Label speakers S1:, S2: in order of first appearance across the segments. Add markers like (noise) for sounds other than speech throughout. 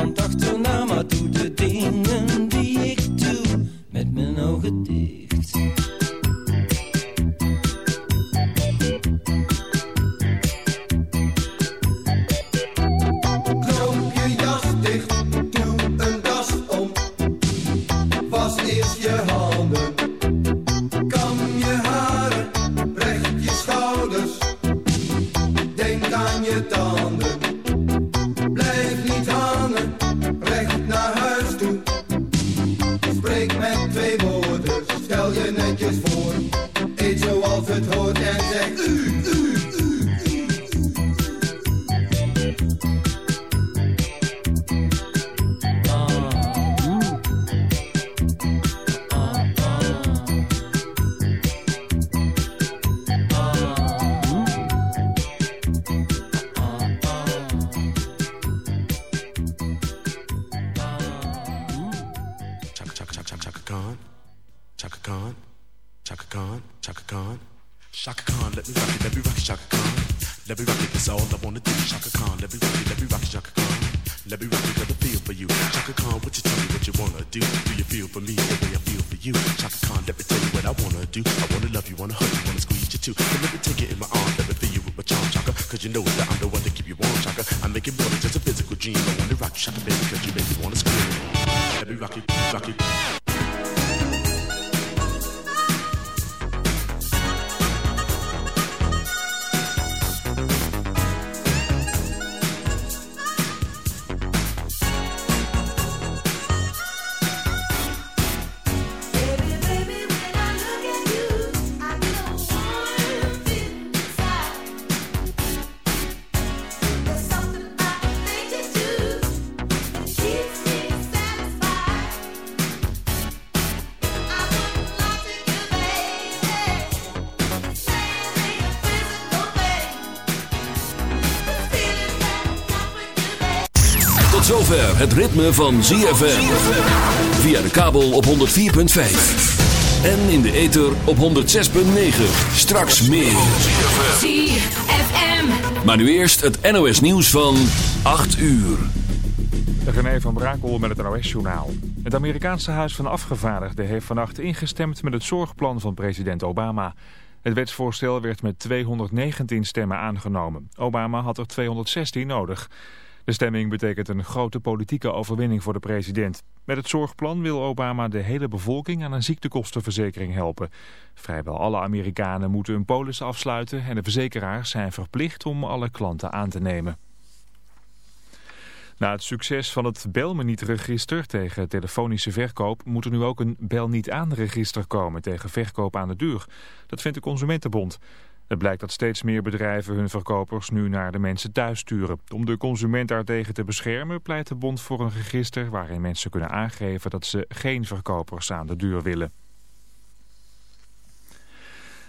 S1: niemand achterna,
S2: zover het ritme van ZFM. Via de kabel op 104.5. En in de ether op 106.9. Straks meer.
S3: ZFM.
S2: Maar nu eerst het NOS nieuws van 8 uur.
S4: René van Brakel met het NOS-journaal. Het Amerikaanse Huis van Afgevaardigden heeft vannacht ingestemd met het zorgplan van president Obama. Het wetsvoorstel werd met 219 stemmen aangenomen. Obama had er 216 nodig. De stemming betekent een grote politieke overwinning voor de president. Met het zorgplan wil Obama de hele bevolking aan een ziektekostenverzekering helpen. Vrijwel alle Amerikanen moeten een polis afsluiten en de verzekeraars zijn verplicht om alle klanten aan te nemen. Na het succes van het Bel me niet-register tegen telefonische verkoop... moet er nu ook een Bel niet aan-register komen tegen verkoop aan de deur. Dat vindt de Consumentenbond. Het blijkt dat steeds meer bedrijven hun verkopers nu naar de mensen thuis sturen. Om de consument daartegen te beschermen pleit de bond voor een register... waarin mensen kunnen aangeven dat ze geen verkopers aan de deur willen.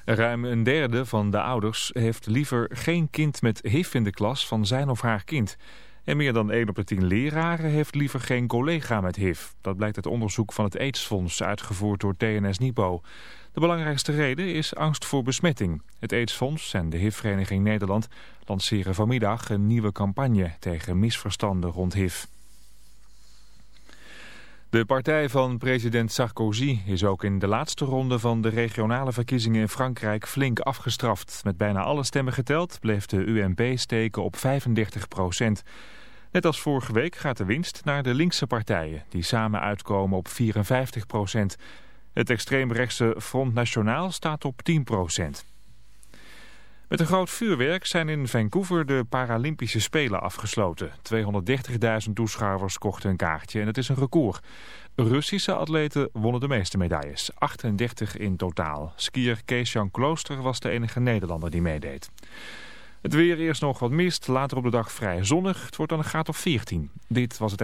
S4: Ruim een derde van de ouders heeft liever geen kind met HIV in de klas van zijn of haar kind... En meer dan 1 op de 10 leraren heeft liever geen collega met HIV. Dat blijkt uit onderzoek van het AIDS-fonds, uitgevoerd door TNS-Nipo. De belangrijkste reden is angst voor besmetting. Het AIDS-fonds en de HIV-vereniging Nederland lanceren vanmiddag een nieuwe campagne tegen misverstanden rond HIV. De partij van president Sarkozy is ook in de laatste ronde van de regionale verkiezingen in Frankrijk flink afgestraft. Met bijna alle stemmen geteld bleef de UMP steken op 35 procent. Net als vorige week gaat de winst naar de linkse partijen, die samen uitkomen op 54 procent. Het extreemrechtse Front National staat op 10 procent. Met een groot vuurwerk zijn in Vancouver de Paralympische Spelen afgesloten. 230.000 toeschouwers kochten een kaartje en het is een record. Russische atleten wonnen de meeste medailles, 38 in totaal. Skier Kees-Jan Klooster was de enige Nederlander die meedeed. Het weer eerst nog wat mist, later op de dag vrij zonnig. Het wordt dan een graad of 14. Dit was het...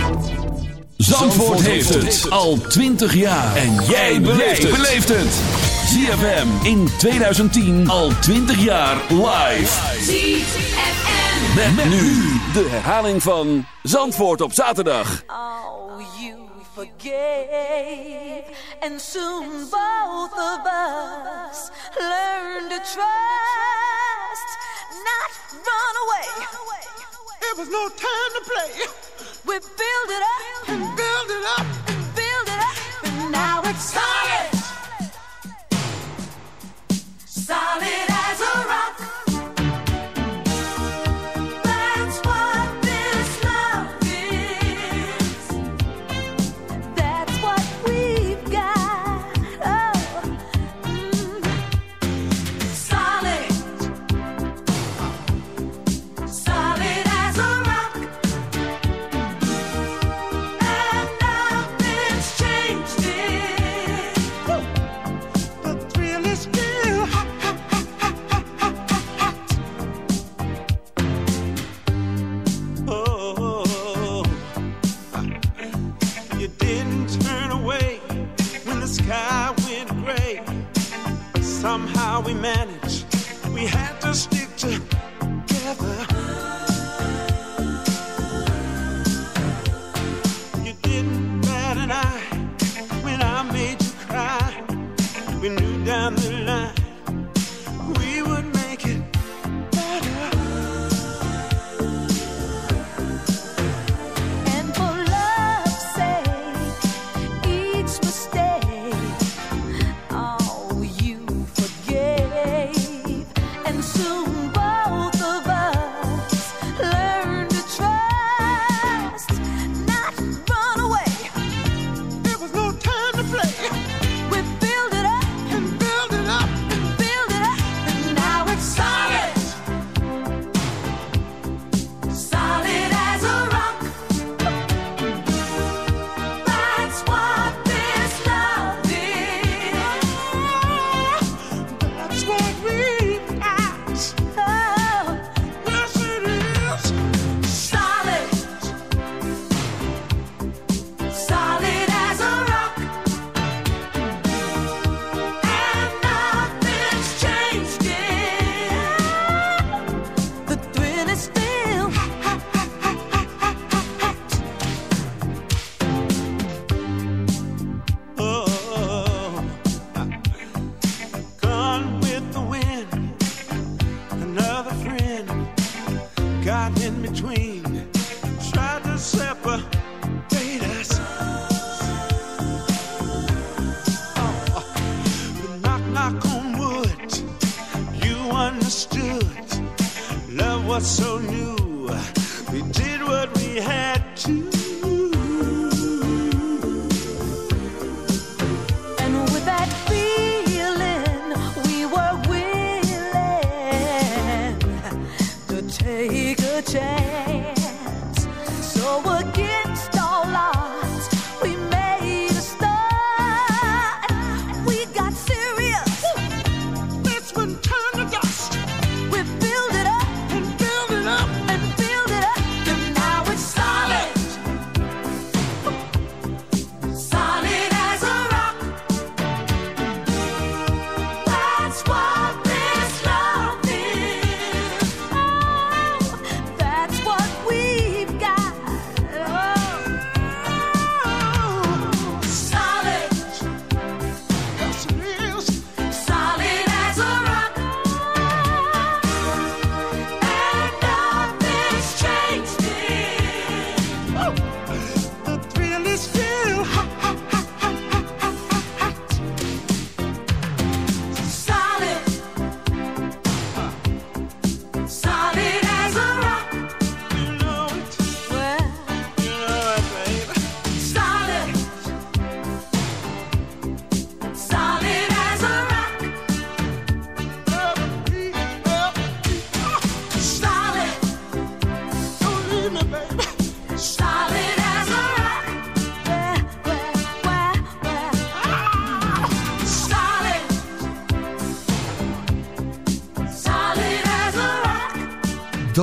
S2: Zandvoort heeft het al 20 jaar. En jij beleeft het. ZFM in 2010 al 20 jaar live.
S5: ZFM.
S2: Met, met nu de herhaling van Zandvoort op zaterdag.
S3: Oh, you forgave, and soon both of us learn to trust, not run away.
S6: It was no time to play.
S3: We build it up solid as a
S1: we managed. We had to stick together.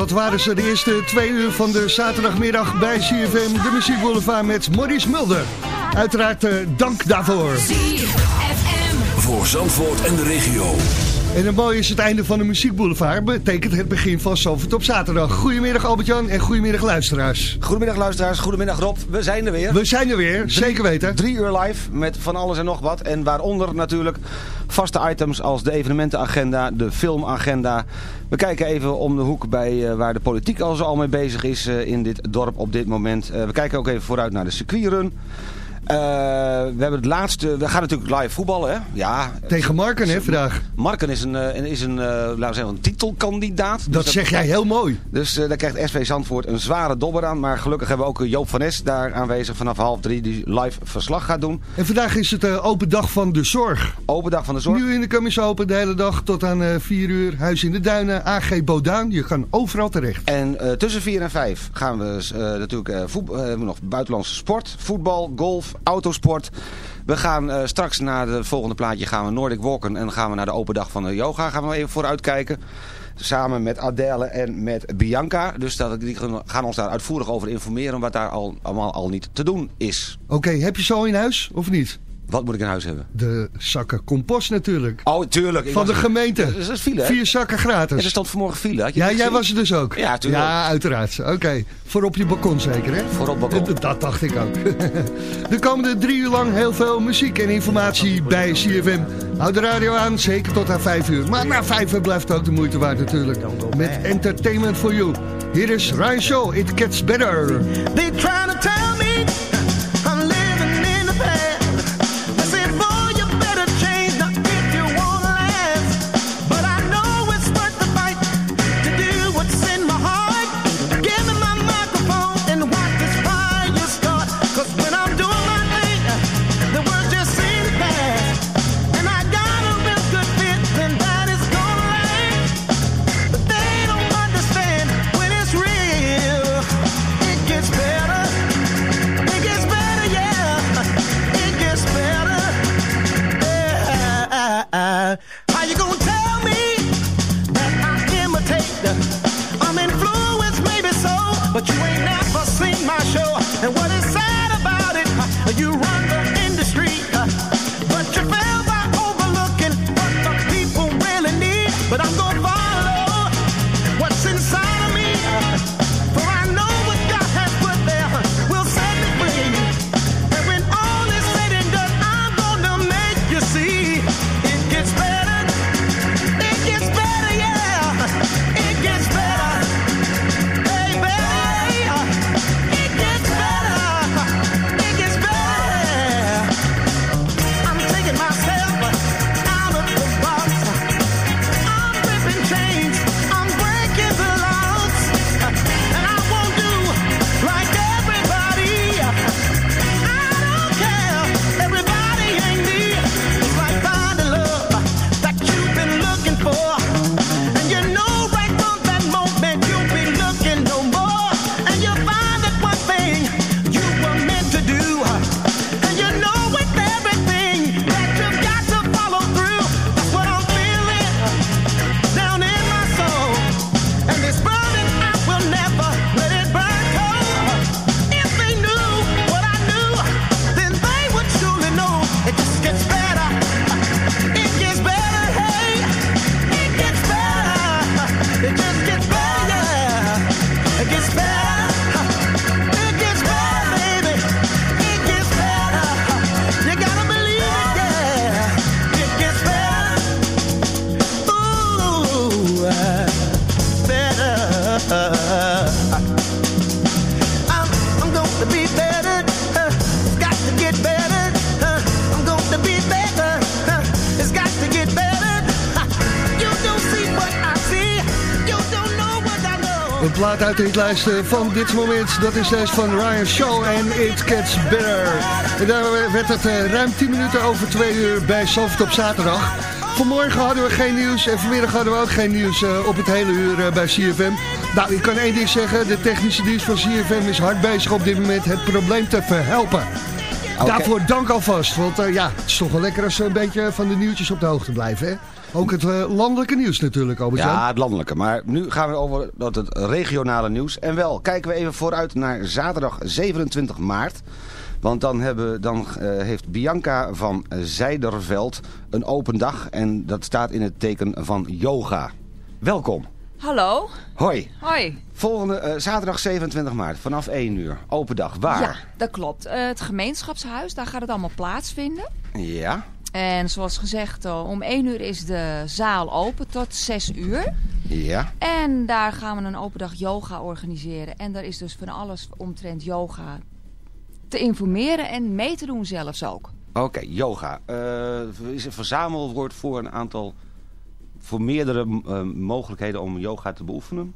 S7: Dat waren ze de eerste twee uur van de zaterdagmiddag bij CFM, de Muziek Boulevard met Maurice Mulder. Uiteraard eh, dank daarvoor.
S2: Voor Zandvoort en de regio.
S7: En het mooie is het einde van de Muziek Boulevard, betekent het begin van Zandvoort op zaterdag. Goedemiddag Albert-Jan en goedemiddag luisteraars.
S8: Goedemiddag luisteraars, goedemiddag Rob. We zijn er weer.
S7: We zijn er weer, zeker weten.
S8: Drie uur live met van alles en nog wat. En waaronder natuurlijk vaste items als de evenementenagenda, de filmagenda. We kijken even om de hoek bij eh, waar de politiek al zo al mee bezig is eh, in dit dorp op dit moment. Eh, we kijken ook even vooruit naar de circuitrun. Eh, we hebben het laatste, we gaan natuurlijk live voetballen hè. Ja.
S7: Tegen Marken hè vandaag.
S8: Marken is een, eh, is een, eh, laten we zeggen, een titelkandidaat. Dus
S7: Dat zeg jij heel mooi.
S8: Dus daar krijgt SV Zandvoort een zware dobber aan. Maar gelukkig hebben we ook Joop van Es daar aanwezig vanaf half drie. Die live verslag gaat doen.
S7: En vandaag is het open dag van de zorg.
S8: Open dag van de zorg.
S7: Nu in de commissie open de hele dag tot aan 4 uur. Huis in de Duinen, AG Bodaan. Je kan overal terecht.
S8: En tussen 4 en 5 gaan we eh, natuurlijk voet- hebben we nog buitenlandse sport. Voetbal, golf, autosport. We gaan eh, straks naar de volgende plaatje gaan we Nordic Walken. En dan gaan we naar de open dag van de yoga. Gaan we even vooruit kijken. Samen met Adele en met Bianca. Dus dat, die gaan ons daar uitvoerig over informeren. Wat daar al, allemaal al niet te doen is.
S7: Oké, heb je zo in huis of niet?
S8: Wat moet ik in huis hebben?
S7: De zakken compost natuurlijk.
S8: Oh, tuurlijk. Ik
S7: Van de gemeente.
S8: Dat is, dat is file, hè?
S7: Vier zakken gratis.
S8: Ja, er stond vanmorgen file. Had je
S7: Ja, jij
S8: gezien?
S7: was er dus ook.
S8: Ja, tuurlijk.
S7: Ja, uiteraard. Oké. Voor op je balkon zeker, hè?
S8: Voor op balkon.
S7: Dat, (laughs) dat dacht ik ook. (laughs) de komende drie uur lang heel veel muziek en informatie bij CFM. Houd de radio aan, zeker tot aan vijf uur. Maar na vijf uur blijft het ook de moeite waard natuurlijk. Met Entertainment for You. Hier is Ryan Show, It Gets Better.
S9: They trying to tell me
S7: plaat uit de hitlijst van dit moment, dat is deze van Ryan Shaw en It Gets Better. En daar werd het eh, ruim 10 minuten over 2 uur bij Soft op zaterdag. Vanmorgen hadden we geen nieuws en vanmiddag hadden we ook geen nieuws eh, op het hele uur eh, bij CFM. Nou, ik kan één ding zeggen, de technische dienst van CFM is hard bezig op dit moment het probleem te verhelpen. Daarvoor dank alvast, want eh, ja, het is toch wel lekker als we een beetje van de nieuwtjes op de hoogte blijven, hè? Ook het eh, landelijke nieuws natuurlijk, albert
S8: Ja, het landelijke. Maar nu gaan we over tot het regionale nieuws. En wel, kijken we even vooruit naar zaterdag 27 maart. Want dan, hebben, dan eh, heeft Bianca van Zijderveld een open dag. En dat staat in het teken van yoga. Welkom.
S10: Hallo.
S8: Hoi.
S10: Hoi.
S8: Volgende eh, zaterdag 27 maart vanaf 1 uur. Open dag. Waar?
S10: Ja, dat klopt. Het gemeenschapshuis, daar gaat het allemaal plaatsvinden.
S8: Ja.
S10: En zoals gezegd, eh, om 1 uur is de zaal open tot 6 uur.
S8: Ja.
S10: En daar gaan we een open dag yoga organiseren. En daar is dus van alles omtrent yoga te informeren en mee te doen zelfs ook.
S8: Oké, yoga. Eh, is een verzamelwoord voor een aantal... voor meerdere eh, mogelijkheden om yoga te beoefenen?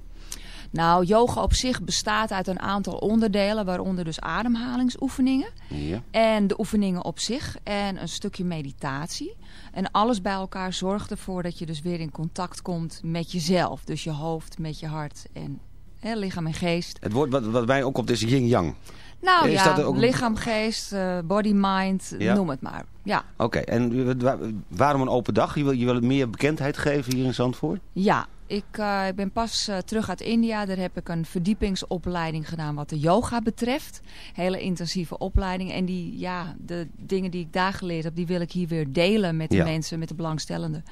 S10: Nou, yoga op zich bestaat uit een aantal onderdelen, waaronder dus ademhalingsoefeningen.
S8: Ja.
S10: En de oefeningen op zich en een stukje meditatie. En alles bij elkaar zorgt ervoor dat je dus weer in contact komt met jezelf. Dus je hoofd met je hart en hè, lichaam en geest.
S8: Het woord wat, wat mij opkomt is yin-yang.
S10: Nou
S8: Is
S10: ja,
S8: dat ook-
S10: lichaam, geest, eh, body, mind,
S8: Ja.
S10: noem het maar. Ja.
S8: Oké, en wa- waarom een open dag? Je wil, je wil meer bekendheid geven hier in Zandvoort?
S10: Ja, ik, eh, ik ben pas eh, terug uit India. Daar heb ik een verdiepingsopleiding gedaan wat de yoga betreft. Hele intensieve opleiding. En die, ja, de dingen die ik daar geleerd heb, die wil ik hier weer delen met de
S8: Ja.
S10: mensen, met de belangstellenden.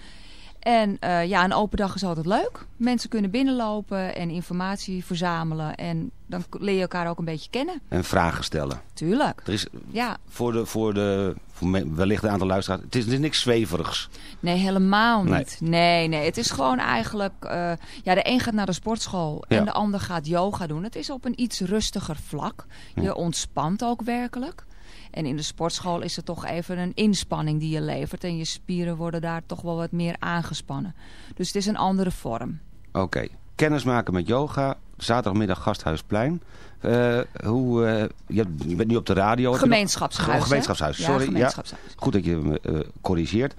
S10: En eh, ja, een open dag is altijd leuk. Mensen kunnen binnenlopen en informatie verzamelen. En dan leer je elkaar ook een beetje kennen.
S8: En vragen stellen.
S10: Tuurlijk.
S8: Er is
S10: Ja,
S8: voor, de, voor, de, voor wellicht een aantal luisteraars... Het is, het is niks zweverigs.
S10: Nee, helemaal niet. Nee, nee. Het is gewoon eigenlijk... eh, ja, de een gaat naar de sportschool
S8: Ja.
S10: en de ander gaat yoga doen. Het is op een iets rustiger vlak. Je
S8: Ja.
S10: ontspant ook werkelijk. En in de sportschool is het toch even een inspanning die je levert. En je spieren worden daar toch wel wat meer aangespannen. Dus het is een andere vorm.
S8: Oké, kennismaken met yoga. Zaterdagmiddag Gasthuisplein. Eh, hoe, eh, je, bent nu op de radio.
S10: Gemeenschapshuis,
S8: gemeenschapshuis,
S10: Ja,
S8: sorry.
S10: gemeenschapshuis.
S8: Goed dat je me eh, corrigeert.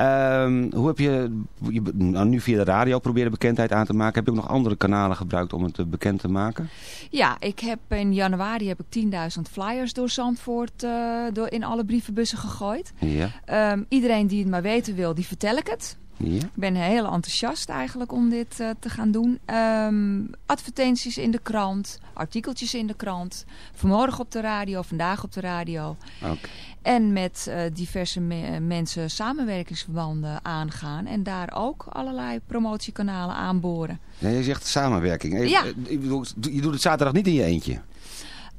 S8: Ehm, hoe heb je, je nou, nu via de radio proberen bekendheid aan te maken? Heb je ook nog andere kanalen gebruikt om het eh, bekend te maken?
S10: Ja, ik heb in januari heb ik 10.000 flyers door Zandvoort eh, door in alle brievenbussen gegooid.
S8: Ja.
S10: Ehm, iedereen die het maar weten wil, die vertel ik het.
S8: Ja.
S10: Ik ben heel enthousiast eigenlijk om dit eh, te gaan doen. Ehm, advertenties in de krant, artikeltjes in de krant. Vanmorgen op de radio, vandaag op de radio. En met eh, diverse me- mensen samenwerkingsverbanden aangaan. En daar ook allerlei promotiekanalen aanboren.
S8: Ja, je zegt samenwerking.
S10: Ja.
S8: eh, Je doet het zaterdag niet in je eentje.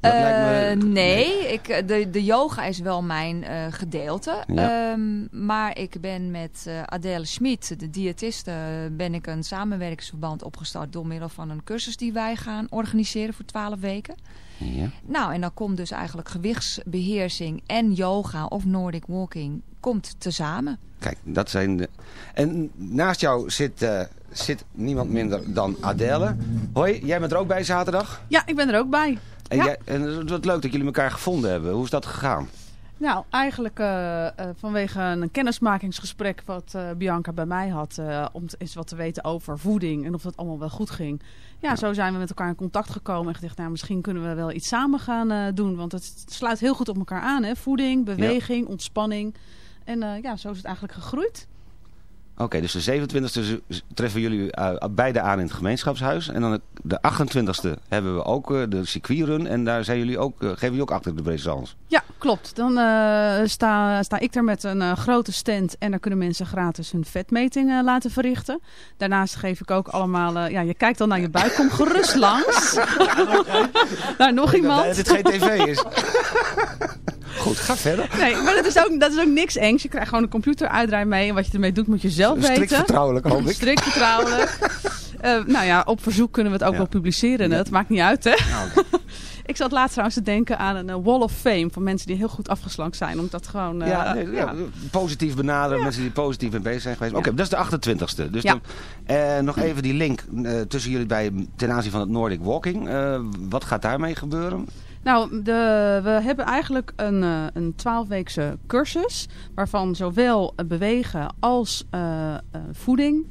S8: Dat
S10: Eh,
S8: me-
S10: nee, ik, eh, de, de yoga is wel mijn eh, gedeelte.
S8: Ja.
S10: Ehm, maar ik ben met eh, Adele Schmid, de diëtiste, ben ik een samenwerkingsverband opgestart door middel van een cursus die wij gaan organiseren voor 12 weken.
S8: Ja.
S10: Nou, en dan komt dus eigenlijk gewichtsbeheersing en yoga of Nordic walking komt tezamen.
S8: Kijk, dat zijn de... En naast jou zit, eh, zit niemand minder dan Adele. Hoi, jij bent er ook bij zaterdag?
S11: Ja, ik ben er ook bij.
S8: En,
S11: Ja.
S8: jij, en wat leuk dat jullie elkaar gevonden hebben. Hoe is dat gegaan?
S11: Nou, eigenlijk eh, eh, vanwege een kennismakingsgesprek wat eh, Bianca bij mij had. om eens wat te weten over voeding en of dat allemaal wel goed ging. Ja, zo zijn we met elkaar in contact gekomen en gezegd, nou, misschien kunnen we wel iets samen gaan doen. Want het sluit heel goed op elkaar aan. Hè? Voeding, beweging, ontspanning. En ja, zo is het eigenlijk gegroeid.
S8: Oké, dus de 27e z- treffen jullie eh, beide aan in het gemeenschapshuis. En dan de- de 28e hebben we ook eh, de circuitrun. En daar zijn jullie ook, eh, geven jullie ook achter de présence.
S11: Ja, klopt. Dan eh, sta, sta ik er met een grote stand en dan kunnen mensen gratis hun vetmeting laten verrichten. Daarnaast geef ik ook allemaal, eh, ja, je kijkt dan naar je buik, kom gerust langs. (laughs) Daar nog iemand.
S8: Dat dit geen tv is. (laughs) Goed, ga verder.
S11: Nee, maar dat is, ook, dat is ook niks engs. Je krijgt gewoon een computer uitdraai mee en wat je ermee doet moet je zelf weten.
S8: Strikt vertrouwelijk, hoop ik.
S11: Strikt vertrouwelijk. (laughs) Eh, nou ja, op verzoek kunnen we het ook
S8: Ja.
S11: wel publiceren.
S8: Ja.
S11: Dat maakt niet uit, hè? (laughs) Ik zat laatst trouwens te denken aan een eh, wall of fame van mensen die heel goed afgeslankt zijn. Omdat gewoon... eh,
S8: ja, nee, ja, positief benaderen, mensen die positief mee bezig zijn geweest. Oké, dat is de 28e. Dus
S11: Ja.
S8: dan, nog even die link tussen jullie bij ten aanzien van het Nordic Walking. Wat gaat daarmee gebeuren?
S11: Nou, de, we hebben eigenlijk een, eh, een 12-weekse cursus. Waarvan zowel bewegen als eh, eh, voeding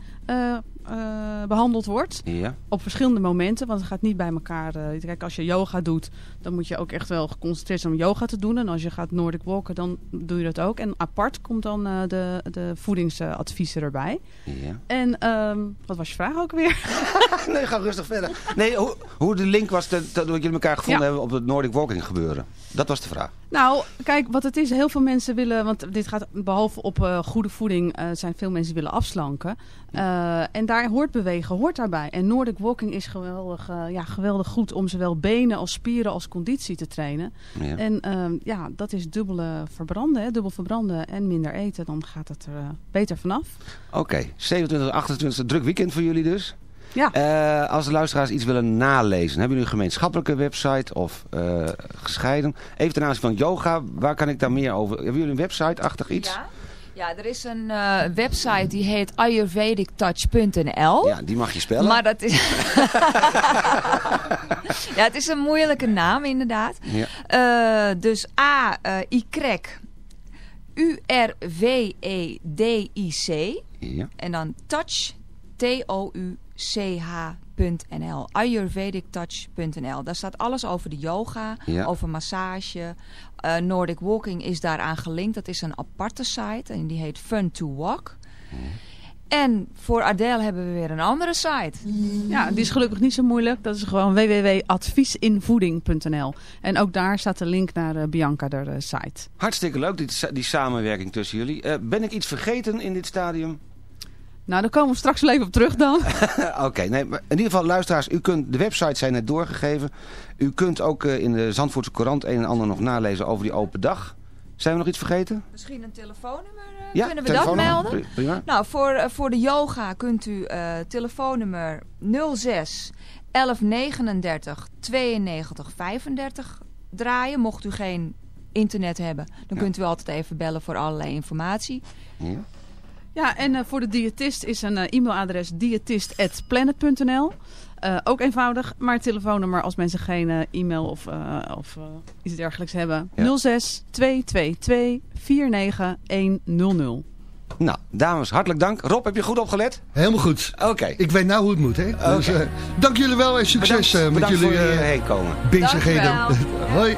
S11: eh, behandeld wordt.
S8: Ja.
S11: Op verschillende momenten, want het gaat niet bij elkaar. eh, kijk, als je yoga doet, dan moet je ook echt wel geconcentreerd zijn om yoga te doen. En als je gaat Nordic walken, dan doe je dat ook. En apart komt dan eh, de, de voedingsadviezen erbij.
S8: Ja.
S11: En ehm, wat was je vraag ook weer? (laughs)
S8: nee, ga rustig verder. Nee, hoe, hoe de link was dat jullie elkaar gevonden
S11: Ja.
S8: hebben op het Nordic Walking gebeuren. Dat was de vraag.
S11: Nou, kijk, wat het is, heel veel mensen willen, want dit gaat behalve op eh, goede voeding, eh, zijn veel mensen willen afslanken. Eh, en daar hoort bewegen, hoort daarbij. En Nordic Walking is geweldig, ja, geweldig goed om zowel benen als spieren als conditie te trainen.
S8: Ja.
S11: En ehm, ja, dat is dubbele verbranden, hè, dubbel verbranden en minder eten, dan gaat het er beter vanaf.
S8: Oké, 27, 28, druk weekend voor jullie dus.
S11: Ja.
S8: Eh, als de luisteraars iets willen nalezen, hebben jullie een gemeenschappelijke website of eh, gescheiden? Even ten aanzien van yoga, waar kan ik daar meer over? Hebben jullie een website-achtig iets?
S10: Ja. Ja, er is een eh, website die heet ayurvedictouch.nl.
S8: Ja, die mag je spellen.
S10: Maar dat is... (laughs) ja, het is een moeilijke naam inderdaad.
S8: Ja.
S10: Eh, dus A, eh Y, U-R-V-E-D-I-C.
S8: Ja.
S10: En dan touch, T-O-U-C-H.nl. Ayurvedictouch.nl. Daar staat alles over de yoga,
S8: Ja.
S10: over massage. Eh, Nordic Walking is daaraan gelinkt. Dat is een aparte site en die heet Fun to Walk. En voor Adele hebben we weer een andere site.
S11: Ja, die is gelukkig niet zo moeilijk. Dat is gewoon www.adviesinvoeding.nl. En ook daar staat de link naar eh, Bianca, de eh, site.
S8: Hartstikke leuk, die, die samenwerking tussen jullie. Eh, ben ik iets vergeten in dit stadium?
S11: Nou, daar komen we straks wel even op terug dan. (laughs)
S8: Oké, nee, maar in ieder geval luisteraars, u kunt, de websites zijn net doorgegeven. U kunt ook eh, in de Zandvoortse Courant een en ander nog nalezen over die open dag. Zijn we nog iets vergeten?
S10: Misschien een telefoonnummer? eh,
S8: Ja,
S10: kunnen we dat melden?
S8: Pri- prima.
S10: Nou, voor, eh, voor de yoga kunt u eh, telefoonnummer 06 1139 92 35 draaien. Mocht u geen internet hebben, dan
S11: Ja.
S10: kunt u altijd even bellen voor allerlei informatie.
S8: Ja.
S11: Ja, en eh, voor de diëtist is een eh, e-mailadres diëtist.planet.nl. Eh, ook eenvoudig, maar telefoonnummer als mensen geen e-mail of, eh, of iets dergelijks hebben.
S8: Ja.
S11: 06 222 49100.
S8: Nou, dames, hartelijk dank. Rob, heb je goed opgelet?
S12: Helemaal goed.
S8: Oké.
S12: Ik weet nou hoe het moet, hè. Dus, eh, dank jullie wel en succes
S8: Bedankt-
S12: met
S8: bedankt
S12: jullie eh,
S8: hierheen komen.
S12: bezigheden.
S10: Dank u wel. (laughs)
S12: Hoi.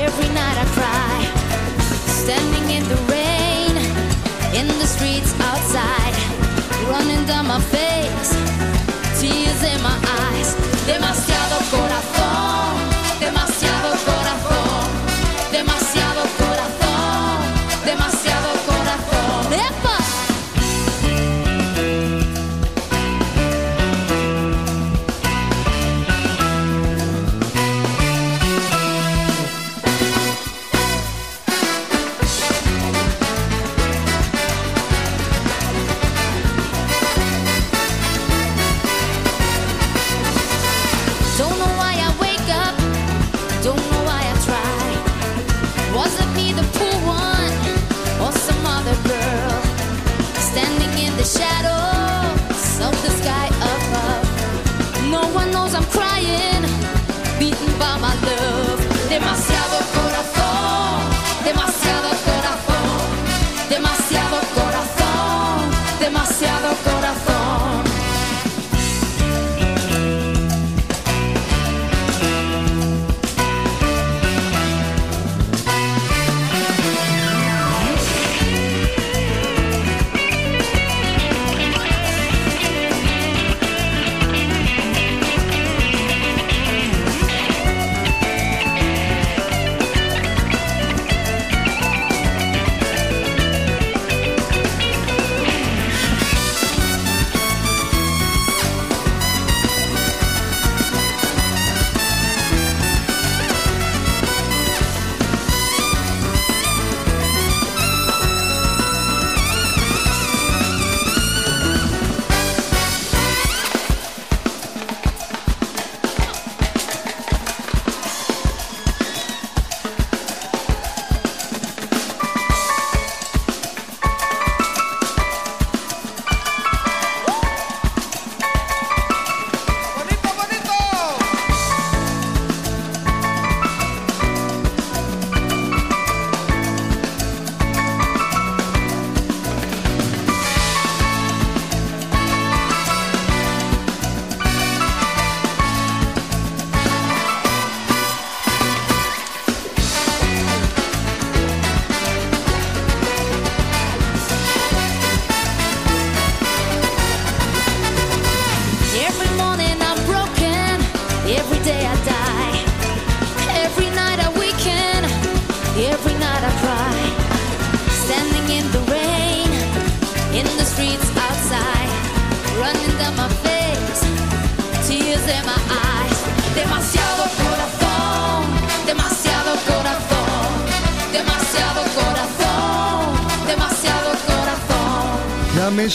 S3: Every night I cry. Standing in the rain, in the streets outside, running down my face,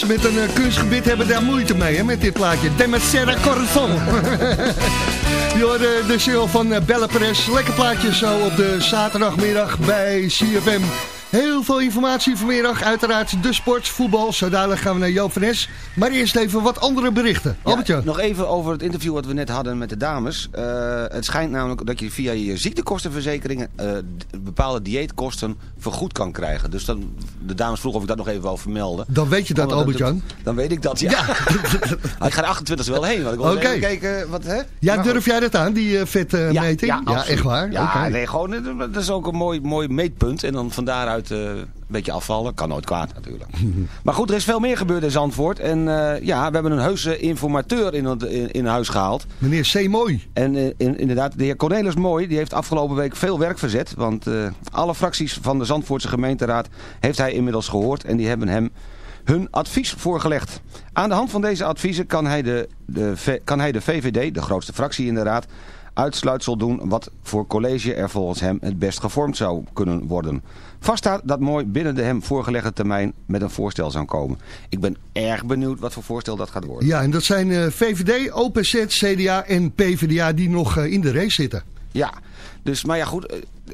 S7: met een eh, kunstgebied hebben daar moeite mee, hè, met dit plaatje. Demasiado Corazon. (laughs) Je hoorde de single van eh, Bella Perez. Lekker plaatje zo op de zaterdagmiddag bij CFM. Heel veel informatie vanmiddag. Uiteraard de sport, voetbal. Zo dadelijk gaan we naar Joop van. Maar eerst even wat andere berichten. Albertje.
S8: Nog even over het interview wat we net hadden met de dames. Eh, het schijnt namelijk dat je via je ziektekostenverzekeringen bepaalde dieetkosten vergoed kan krijgen. Dus dan, de dames vroegen of ik dat nog even wil vermelden.
S7: Dan weet je dat,
S8: het-
S7: Albert-Jan.
S8: Dan weet ik dat, ja. (laughs) Ik ga de 28 wel heen. Want ik wil even kijken. Wat, hè?
S7: Ja,
S8: Maar
S7: durf jij dat aan, die uh, vetmeting? ja,
S8: absoluut.
S7: echt waar?
S8: Ja, nee, gewoon, eh, dat is ook een mooi, mooi meetpunt. En dan van daaruit eh, beetje afvallen. Kan nooit kwaad natuurlijk. (laughs) maar goed, er is veel meer gebeurd in Zandvoort. En eh, ja, we hebben een heuse informateur in, het- in, in huis gehaald.
S7: Meneer C. Mooi.
S8: En eh, in, inderdaad, de heer Cornelis Mooi, die heeft afgelopen week veel werk verzet. Want eh, alle fracties van de Zandvoortse gemeenteraad heeft hij inmiddels gehoord. En die hebben hem hun advies voorgelegd. Aan de hand van deze adviezen kan hij de, de, kan hij de VVD, de grootste fractie in de raad, uitsluitsel doen wat voor college er volgens hem het best gevormd zou kunnen worden. Vaststaat dat mooi binnen de hem voorgelegde termijn met een voorstel zou komen. Ik ben erg benieuwd wat voor voorstel dat gaat worden.
S13: Ja, en dat zijn eh, VVD, OPZ, CDA en PvdA die nog eh, in de race zitten.
S8: Ja, dus, maar ja goed,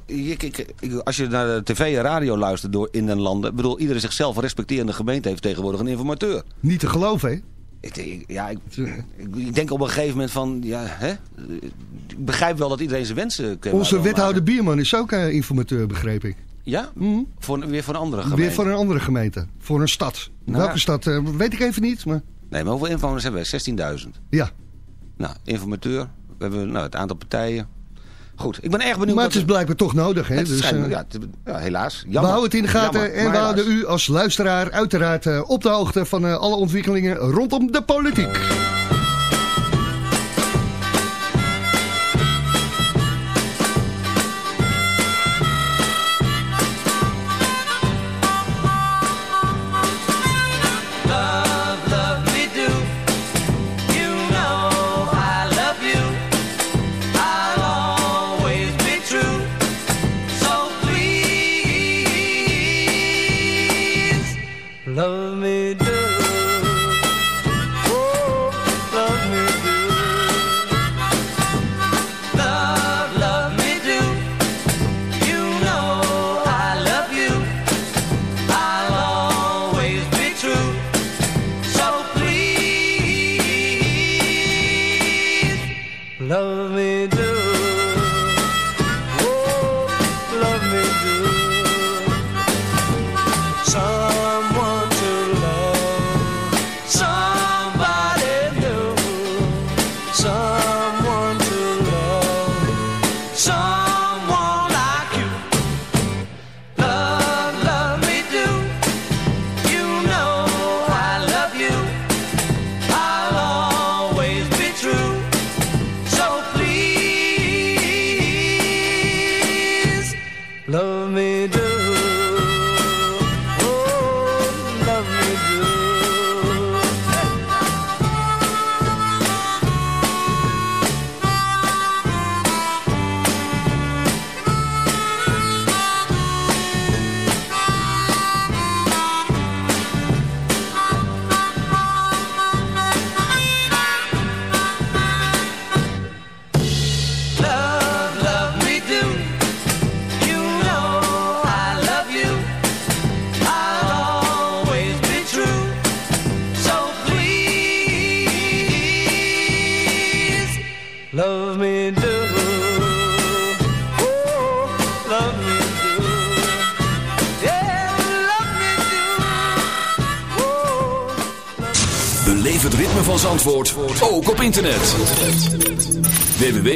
S8: eh, ik, ik, ik- als je naar de tv en radio luistert door in den landen, ik bedoel, iedere zichzelf respecterende gemeente heeft tegenwoordig een informateur.
S13: Niet te geloven, hè?
S8: Ik, ja, ik, ik, denk op een gegeven moment van, ja, hè? Ik begrijp wel dat iedereen zijn wensen kan
S13: Onze wethouder
S8: maken.
S13: Bierman is ook eh, informateur, begreep ik.
S8: Ja? Voor, weer voor een andere gemeente.
S13: Weer voor een andere gemeente. Voor een stad.
S8: Nou,
S13: Welke stad, eh, weet ik even niet. Maar
S8: Nee, maar hoeveel inwoners hebben we? 16.000.
S13: ja.
S8: Nou, informateur. We hebben nou, het aantal partijen. Goed, ik ben erg benieuwd.
S13: Maar het is blijkbaar toch nodig, hè? Dus, eh,
S8: ja, het- ja, helaas.
S13: we houden het in de gaten
S8: Jammer,
S13: en we houden u als luisteraar uiteraard eh, op de hoogte van alle ontwikkelingen rondom de politiek.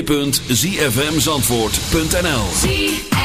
S9: www.zfmzandvoort.nl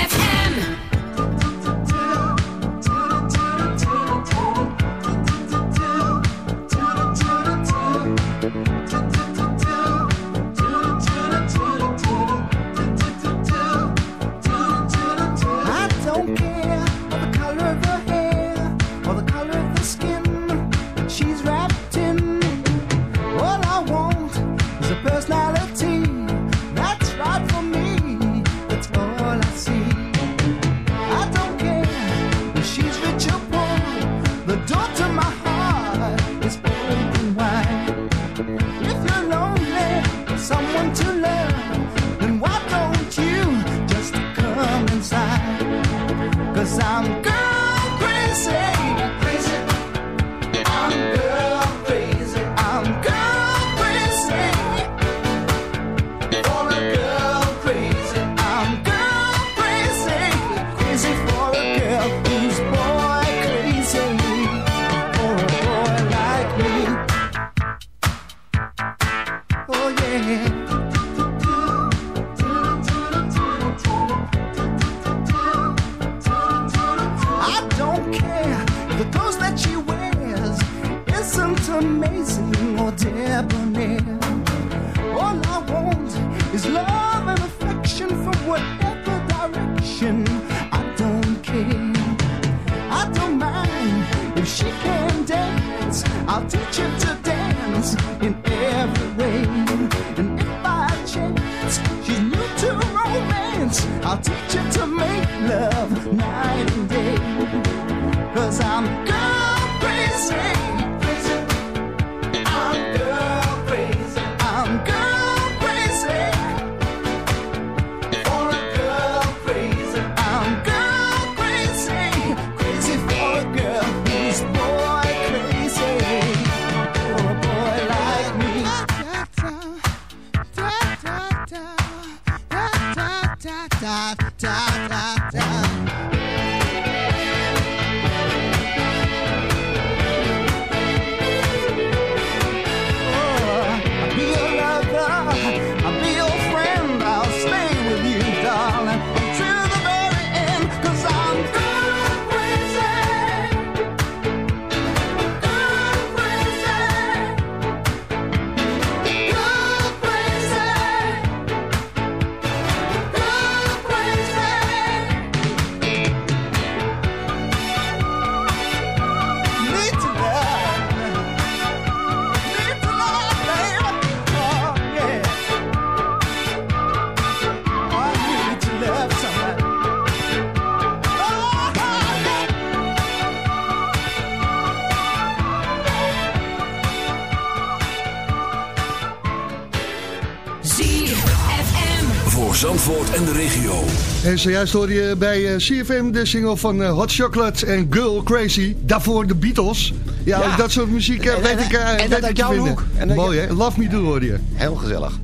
S7: En
S3: zojuist hoor je bij eh, CFM de single van eh, Hot Chocolate en Girl Crazy. Daarvoor de Beatles. Ja,
S8: Ja.
S3: dat soort muziek eh,
S8: En-
S3: weet
S8: en-
S3: ik, eh,
S8: en
S3: weet
S8: dat
S3: ik
S8: uit jouw
S3: vinden.
S8: hoek. En dat
S3: Mooi hè? Love Me Do hoor je.
S8: Heel gezellig.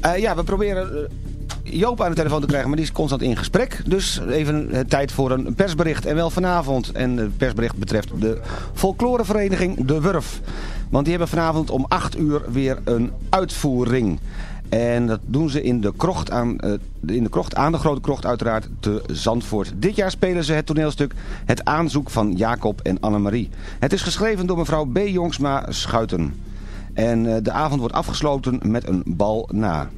S8: Eh, ja, we proberen eh, Joop aan de telefoon te krijgen, maar die is constant in gesprek. Dus even eh, tijd voor een persbericht. En wel vanavond. En het persbericht betreft de folklorevereniging De Wurf. Want die hebben vanavond om 8 uur weer een uitvoering. En dat doen ze in de krocht aan, eh, in de, krocht, aan de Grote Krocht uiteraard te Zandvoort. Dit jaar spelen ze het toneelstuk Het aanzoek van Jacob en Annemarie. Het is geschreven door mevrouw B. Jongsma Schuiten. En eh, de avond wordt afgesloten met een bal na.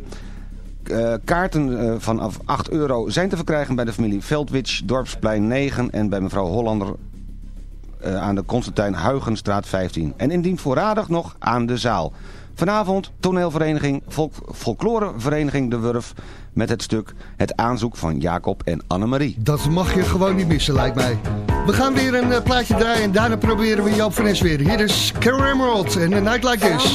S8: Eh, kaarten eh, vanaf 8 euro zijn te verkrijgen bij de familie Veldwitsch, Dorpsplein 9 en bij mevrouw Hollander aan de Constantijn Huygenstraat 15. En indien voorradig nog aan de zaal. Vanavond toneelvereniging, volk, folklorevereniging De Wurf met het stuk Het aanzoek van Jacob en Annemarie.
S3: Dat mag je gewoon niet missen, lijkt mij. We gaan weer een eh, plaatje draaien en daarna proberen we Joop van Nes weer. Hier is Carol Emerald en A Night Like This.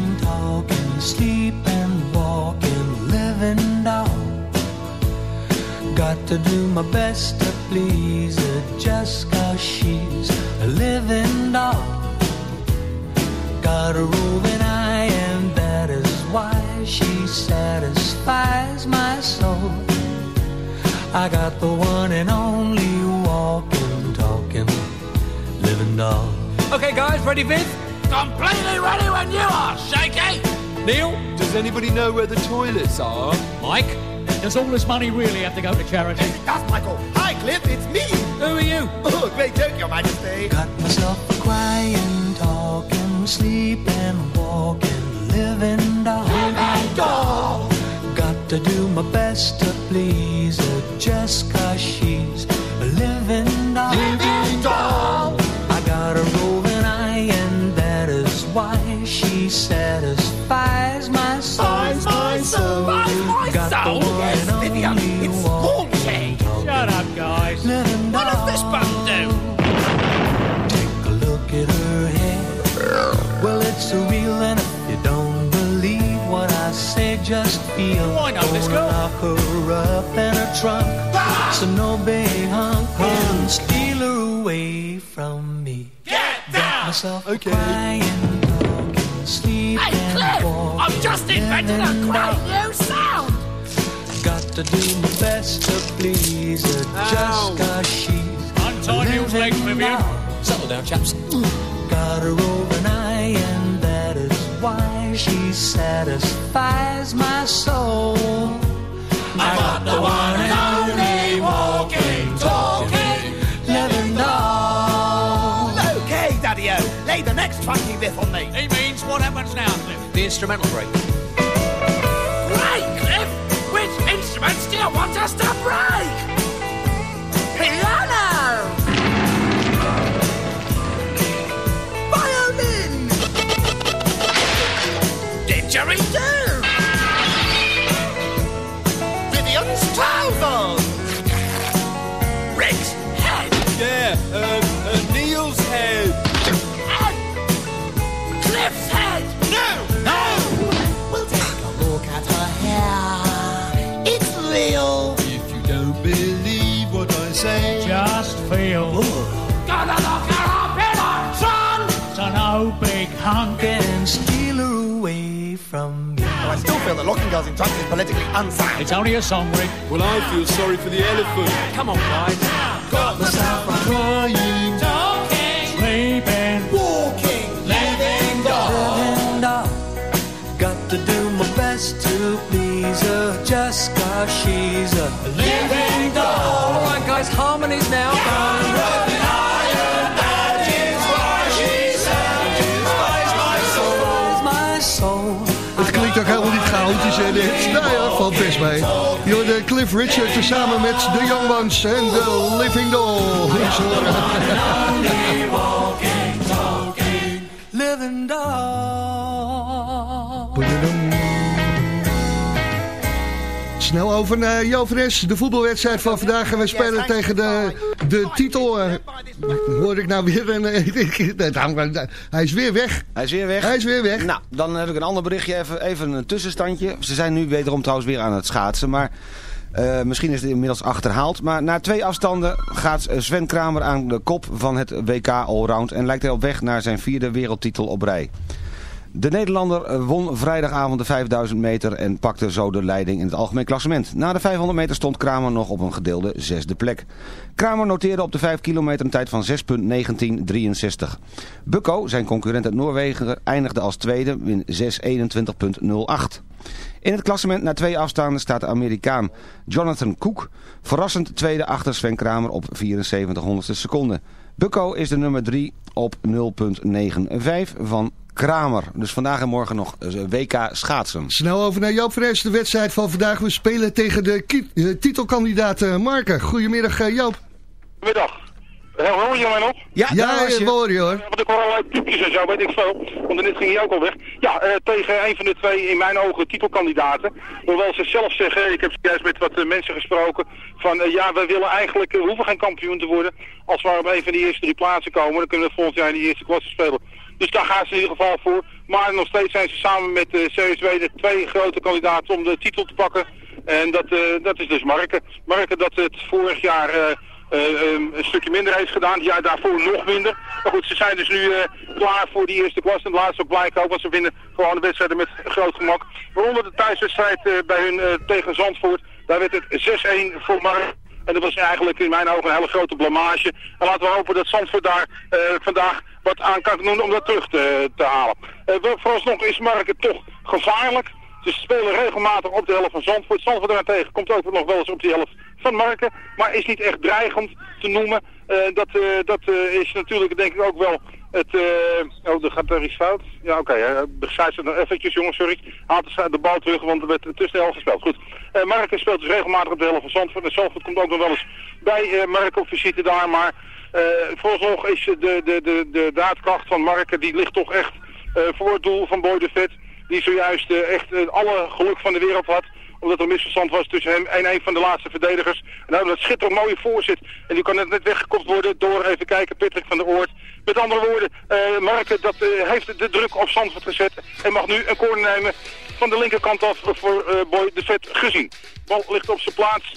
S14: doll. Got to do my best to please her just cause she's a living doll. Got a roving eye and that is why she satisfies my soul. I got the one and only walking, talking, living doll.
S15: Okay, guys, ready, Viv?
S6: Completely ready when you are, Shaky!
S15: Neil?
S16: Does anybody know where the toilets are?
S15: Mike? Does all this money really have to go to charity?
S6: Yes, it does, Michael. Hi, Cliff, it's me.
S15: Who are you?
S6: Oh, great joke, Your Majesty.
S14: Got myself a crying, talking, sleeping, walking, living doll.
S6: Living doll.
S14: Got to do my best to please her just just feel.
S15: Why not? Let's go.
S14: Lock her up in her trunk, ah! so no big hunk can mm. steal her away from me.
S6: Get down!
S14: myself
S16: Okay.
S14: crying, talking, sleeping,
S6: Hey, Cliff,
S14: walking,
S6: I've just invented a great new sound.
S14: Got to do my best to please her,
S16: Ow.
S14: just cause she's
S15: Untie Neil's legs, Vivian. Settle down, chaps.
S14: Got her over an eye, she satisfies my soul. I got the one and only walking, talking, living doll.
S6: Okay, Daddy-O, lay the next funky riff on me.
S15: He means what happens now, Cliff? The instrumental break.
S6: Great, Cliff! Which instruments do you want us to break?
S15: Big.
S14: And steal her away from me.
S6: Oh, I still feel that locking girls in trunks is politically unsound.
S15: It's only a song, Rick.
S16: well, I feel sorry for the elephant.
S15: Come on, guys.
S6: Got myself a
S16: Crying,
S15: Sleeping.
S6: walking, living doll.
S14: Living doll. Got to do my best to please her, just cause she's a living doll.
S15: All right, guys, harmonies now.
S14: My
S7: Valt best mee. Je de Cliff Richard tezamen met de Young Ones en de Living Doll. Snel over naar Jovenes, de voetbalwedstrijd van vandaag. En we spelen tegen de, de titel. eh, hoor ik nou weer een... (laughs) hij is weer weg.
S8: Hij is weer weg.
S7: Hij is weer weg.
S8: Nou, dan heb ik een ander berichtje. Even, even een tussenstandje. Ze zijn nu wederom trouwens weer aan het schaatsen. Maar eh, misschien is het inmiddels achterhaald. Maar na twee afstanden gaat Sven Kramer aan de kop van het WK Allround. En lijkt hij op weg naar zijn vierde wereldtitel op rij. De Nederlander eh, won vrijdagavond de 5000 meter en pakte zo de leiding in het algemeen klassement. Na de 500 meter stond Kramer nog op een gedeelde zesde plek. Kramer noteerde op de 5 kilometer een tijd van 6.1963. Bukko, zijn concurrent uit Noorwegen, eindigde als tweede in 6.21.08. In het klassement na twee afstanden staat de Amerikaan Jonathan Cook verrassend tweede achter Sven Kramer op 74 honderdste seconde. Bukko is de nummer 3 op 0.95 van Kramer. Dus vandaag en morgen nog eh, WK schaatsen.
S7: Snel over naar Joop Fres, de wedstrijd van vandaag. We spelen tegen de eh, titelkandidaat eh, Marken. Goedemiddag eh, Joop.
S17: Middag. Heel hoor je mij nog?
S8: Ja,
S7: Ja,
S17: daar was je.
S7: horen je, hoor.
S17: Want ik hoor allerlei piepjes en zo, weet ik veel. Want net ging hij ook al weg. Ja, eh, tegen een van de twee in mijn ogen titelkandidaten. Hoewel ze zelf zeggen, ik heb juist met wat mensen gesproken, van ja, we willen eigenlijk, we hoeven geen kampioen te worden. Als we op een van die eerste drie plaatsen komen, dan kunnen we volgend jaar in de eerste klasse spelen. Dus daar gaan ze in ieder geval voor. Maar nog steeds zijn ze samen met de CSW de twee grote kandidaten om de titel te pakken. En dat, eh, dat is dus Marken. Marken dat het vorig jaar eh, eh, ehm, een stukje minder heeft gedaan. Jaar daarvoor nog minder. Maar goed, ze zijn dus nu eh, klaar voor die eerste klas. En laatst ook blijken ook, want ze winnen gewoon de wedstrijden met groot gemak. Waaronder de thuiswedstrijd eh, bij hun eh, tegen Zandvoort. Daar werd het 6-1 voor Marken. En dat was eigenlijk in mijn ogen een hele grote blamage. En laten we hopen dat Zandvoort daar eh, vandaag wat aan kan doen om dat terug te, te halen. Wel, vooralsnog is Marken toch gevaarlijk. Ze spelen regelmatig op de helft van Zandvoort. Zandvoort daarentegen komt ook nog wel eens op die helft van Marken. Maar is niet echt dreigend te noemen. Eh, dat eh, dat is natuurlijk denk ik ook wel het... oh, er gaat er iets fout. Ja, oké. Okay, het nog eventjes, jongens, sorry. Haalt de, de bal terug, want er werd te snel gespeeld. Goed. Marken speelt dus regelmatig op de helft van Zandvoort. En Zandvoort komt ook nog wel eens bij Marken op visite daar. Maar eh vooralsnog is de, de, de, de daadkracht van Marken, die ligt toch echt eh, voor het doel van Boy de Vet. Die zojuist eh, echt alle geluk van de wereld had omdat er misverstand was tussen hem en een van de laatste verdedigers. En nou, dat schitterend mooie voorzit. En die kan net, net weggekopt worden door, even kijken, Patrick van der Oort. Met andere woorden, eh Marken dat, heeft de druk op Zandvoort gezet. En mag nu een corner nemen van de linkerkant af voor eh, Boy de Vet gezien. Bal ligt op zijn plaats.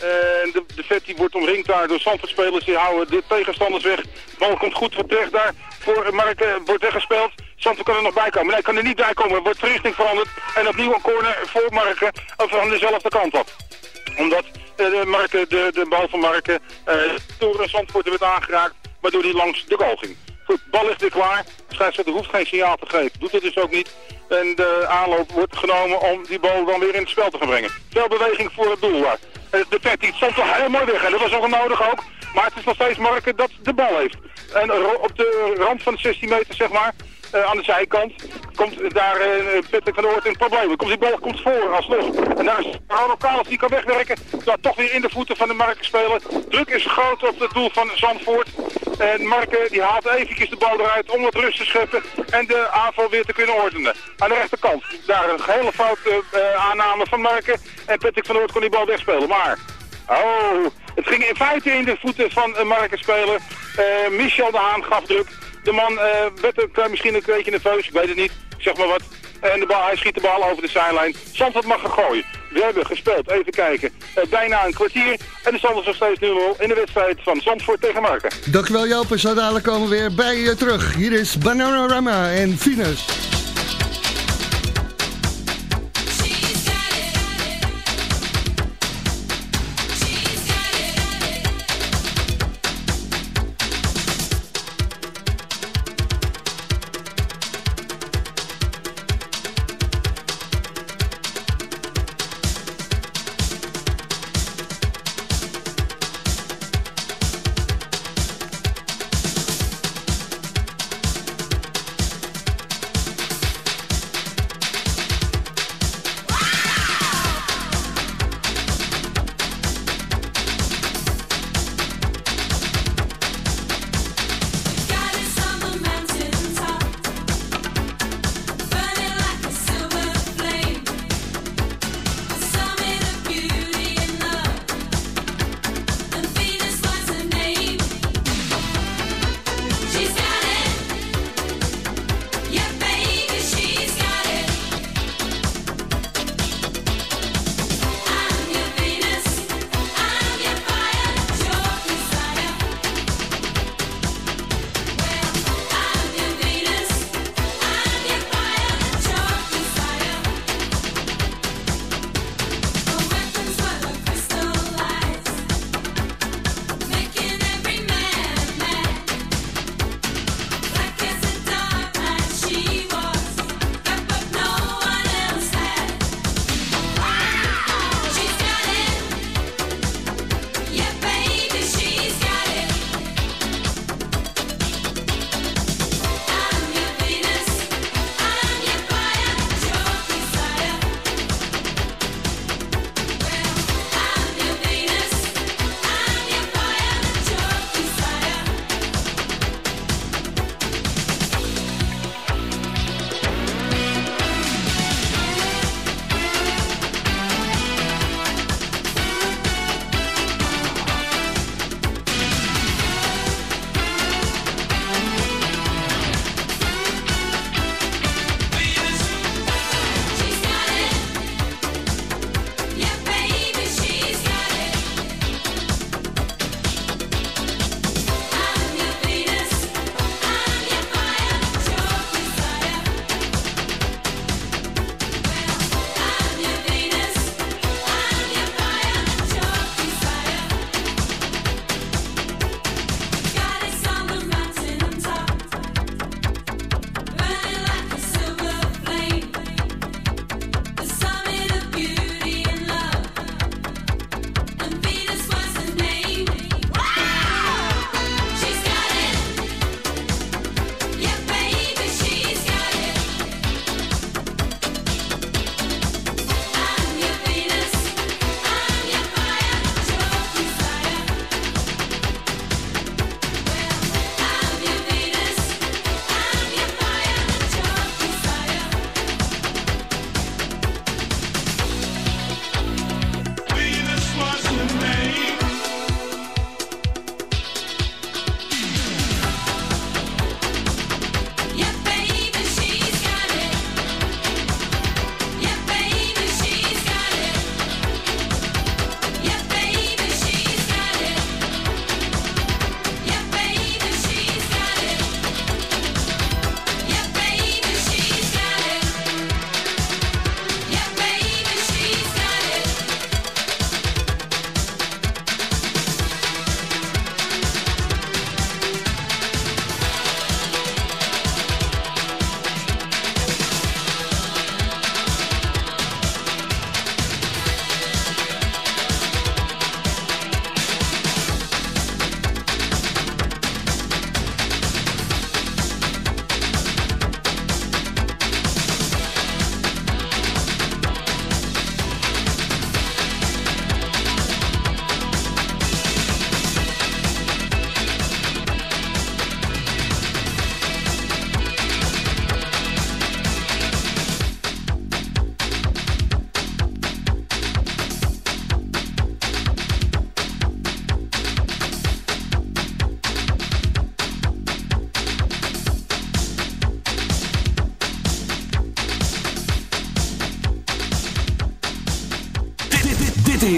S17: En de, de vet wordt omringd daar door Zandvoortspelers. Die houden de tegenstanders weg. De bal komt goed voor terecht daar. Voor Marken wordt weggespeeld. Zandvoort kan er nog bij komen. Nee, kan er niet bij komen. Wordt de richting veranderd. En opnieuw een corner voor Marken. Of van dezelfde kant op. Omdat eh, de, Marken, de, de bal van Marken eh, door een Zandvoort werd aangeraakt. Waardoor hij langs de goal ging. Goed, bal ligt weer klaar. Scheidsrechter hoeft geen signaal te geven. Doet het dus ook niet. En de aanloop wordt genomen om die bal dan weer in het spel te gaan brengen. Veel beweging voor het doel. Eh, De vet die stond toch heel mooi weg. En dat was nodig ook. Maar het is nog steeds Marken dat de bal heeft. En op de rand van de 16 meter, zeg maar, eh, aan de zijkant, komt daar eh Patrick van Oort in het probleem. Komt die bal komt voor alsnog. En daar is Ronald Kalis die kan wegwerken. Dat toch weer in de voeten van de Marken spelen. Druk is groot op het doel van Zandvoort. En Marken die haalt eventjes de bal eruit om wat rust te scheppen. En de aanval weer te kunnen ordenen. Aan de rechterkant. Daar een hele foute eh, aanname van Marken. En Patrick van Oort kon die bal wegspelen. Maar Oh, het ging in feite in de voeten van een markenspeler. Eh Michel de Haan gaf druk. De man eh, werd eh, misschien een beetje nerveus, ik weet het niet. Zeg maar wat. En de bal, hij schiet de bal over de zijlijn. Zandvoort mag gaan gooien. We hebben gespeeld, even kijken, eh, bijna een kwartier. En de stand is nog steeds 0-0 in de wedstrijd van Zandvoort tegen Marken.
S7: Dankjewel Joop en zo dadelijk komen we weer bij je terug. Hier is Bananarama en Venus.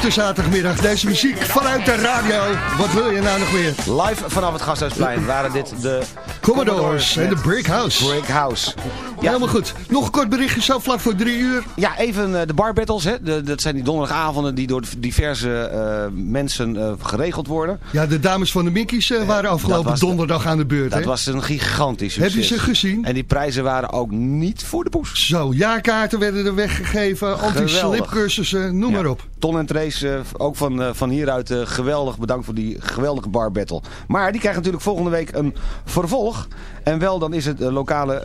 S7: Op de zaterdagmiddag. Deze muziek vanuit de radio. Wat wil je nou nog meer?
S8: Live vanaf het Gasthuisplein waren dit de
S7: Commodores en de Brick House.
S8: Brick House.
S7: Helemaal goed. Nog een kort berichtje zo vlak voor drie uur.
S8: Ja, even eh, de bar battles. Hè. De, dat zijn die donderdagavonden die door diverse eh, mensen eh, geregeld worden.
S7: Ja, de dames van de Minkies waren afgelopen
S8: de-
S7: donderdag aan de beurt.
S8: Dat was een gigantisch
S7: Heb
S8: succes.
S7: je ze gezien?
S8: En die prijzen waren ook niet voor de poes.
S7: Zo, jaarkaarten werden er weggegeven, anti-slipcursussen, noem maar op.
S8: Ton en Trace, ook van, van hieruit geweldig bedankt voor die geweldige bar battle. Maar die krijgen natuurlijk volgende week een vervolg. En wel, dan is het lokale